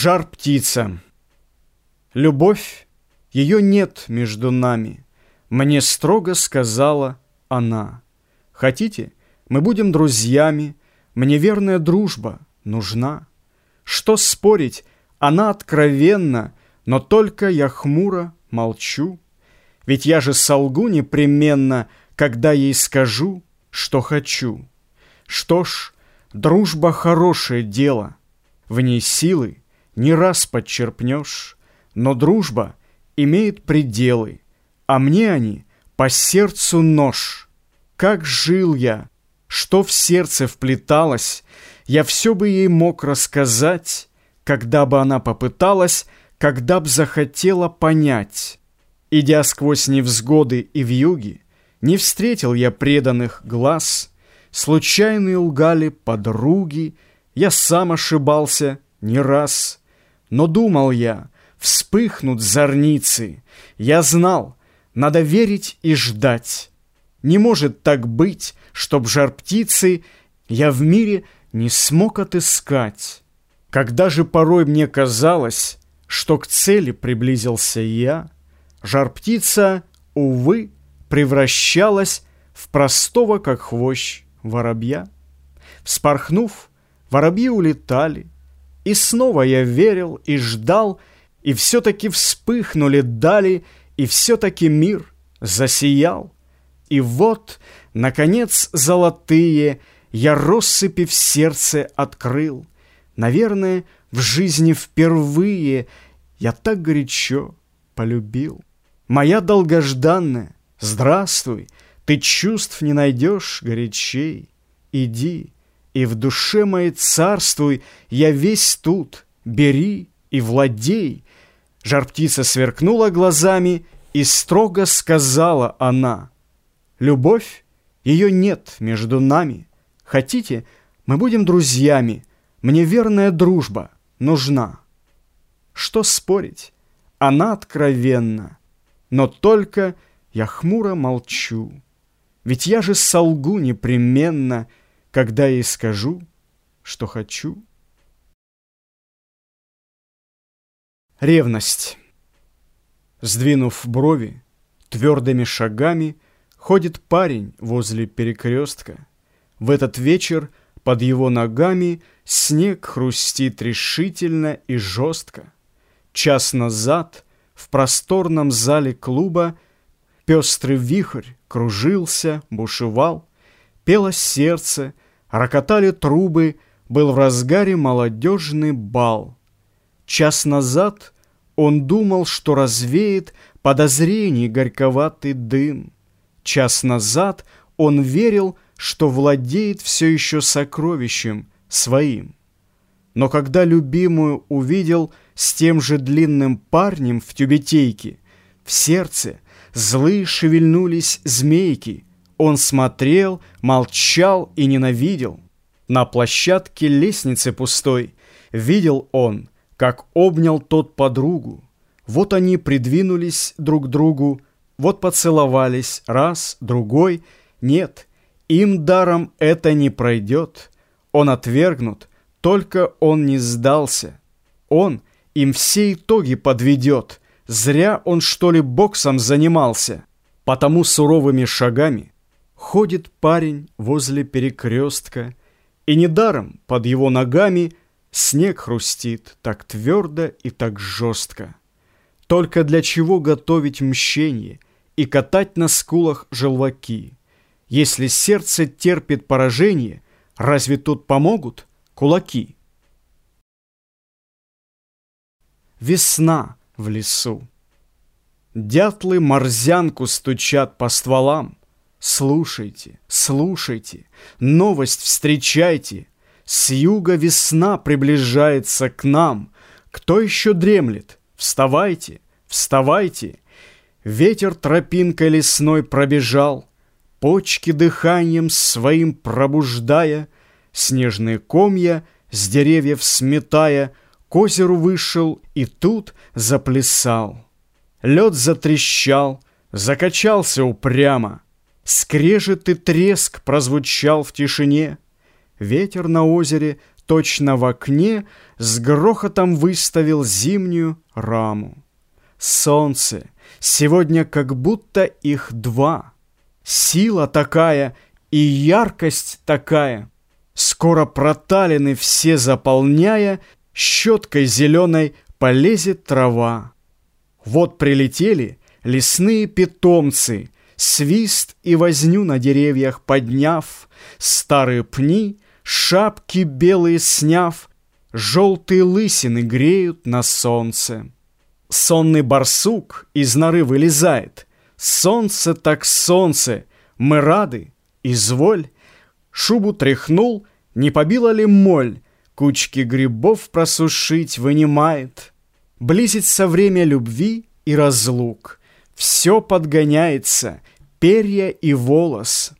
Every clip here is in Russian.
Жар-птица. Любовь, ее нет между нами, Мне строго сказала она. Хотите, мы будем друзьями, Мне верная дружба нужна. Что спорить, она откровенна, Но только я хмуро молчу. Ведь я же солгу непременно, Когда ей скажу, что хочу. Что ж, дружба хорошее дело, В ней силы, не раз подчерпнешь, но дружба имеет пределы, а мне они по сердцу нож. Как жил я, что в сердце вплеталось, я все бы ей мог рассказать, когда бы она попыталась, когда б захотела понять. Идя сквозь невзгоды и вьюги, не встретил я преданных глаз, случайные лгали подруги, я сам ошибался не раз. Но думал я, вспыхнут зорницы. Я знал, надо верить и ждать. Не может так быть, чтоб жар птицы я в мире не смог отыскать. Когда же порой мне казалось, что к цели приблизился я, жар птица, увы, превращалась в простого, как хвощ, воробья. Вспорхнув, воробьи улетали — и снова я верил и ждал, и все-таки вспыхнули дали, и все-таки мир засиял. И вот, наконец, золотые я россыпи в сердце открыл. Наверное, в жизни впервые я так горячо полюбил. Моя долгожданная, здравствуй, ты чувств не найдешь горячей. Иди, и в душе моей царствуй, я весь тут, бери и владей. Жар-птица сверкнула глазами, и строго сказала она, «Любовь, ее нет между нами. Хотите, мы будем друзьями, мне верная дружба нужна». Что спорить? Она откровенна, но только я хмуро молчу. Ведь я же солгу непременно — когда ей скажу, что хочу. Ревность. Сдвинув брови, твердыми шагами Ходит парень возле перекрестка. В этот вечер под его ногами Снег хрустит решительно и жестко. Час назад в просторном зале клуба Пестрый вихрь кружился, бушевал, Пело сердце, рокотали трубы, Был в разгаре молодежный бал. Час назад он думал, что развеет Подозрений горьковатый дым. Час назад он верил, что владеет все еще сокровищем своим. Но когда любимую увидел с тем же длинным парнем в тюбетейке, в сердце злые шевельнулись змейки — он смотрел, молчал и ненавидел. На площадке лестницы пустой видел он, как обнял тот подругу. Вот они придвинулись друг к другу, вот поцеловались раз, другой. Нет, им даром это не пройдет. Он отвергнут, только он не сдался. Он им все итоги подведет. Зря он, что ли, боксом занимался. Потому суровыми шагами Ходит парень возле перекрестка, И недаром под его ногами Снег хрустит так твердо и так жестко. Только для чего готовить мщение И катать на скулах желваки? Если сердце терпит поражение, Разве тут помогут кулаки? Весна в лесу. Дятлы морзянку стучат по стволам, Слушайте, слушайте, новость встречайте. С юга весна приближается к нам. Кто еще дремлет? Вставайте, вставайте. Ветер тропинкой лесной пробежал, Почки дыханием своим пробуждая, Снежные комья с деревьев сметая, К озеру вышел и тут заплясал. Лед затрещал, закачался упрямо, Скрежет и треск прозвучал в тишине. Ветер на озере точно в окне, С грохотом выставил зимнюю раму. Солнце, сегодня как будто их два. Сила такая и яркость такая. Скоро проталины все заполняя, Щеткой зеленой полезет трава. Вот прилетели лесные питомцы, Свист и возню на деревьях подняв, Старые пни, шапки белые сняв, Желтые лысины греют на солнце. Сонный барсук из норы вылезает. Солнце так солнце, мы рады, изволь. Шубу тряхнул, не побила ли моль, Кучки грибов просушить вынимает. Близится время любви и разлук. Все подгоняется, перья и волос.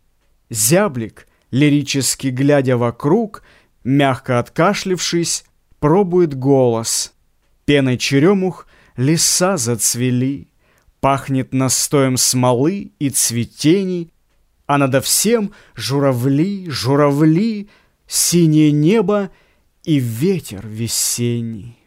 Зяблик, лирически глядя вокруг, Мягко откашлившись, пробует голос. Пеной черемух леса зацвели, Пахнет настоем смолы и цветений, А надо всем журавли, журавли, Синее небо и ветер весенний.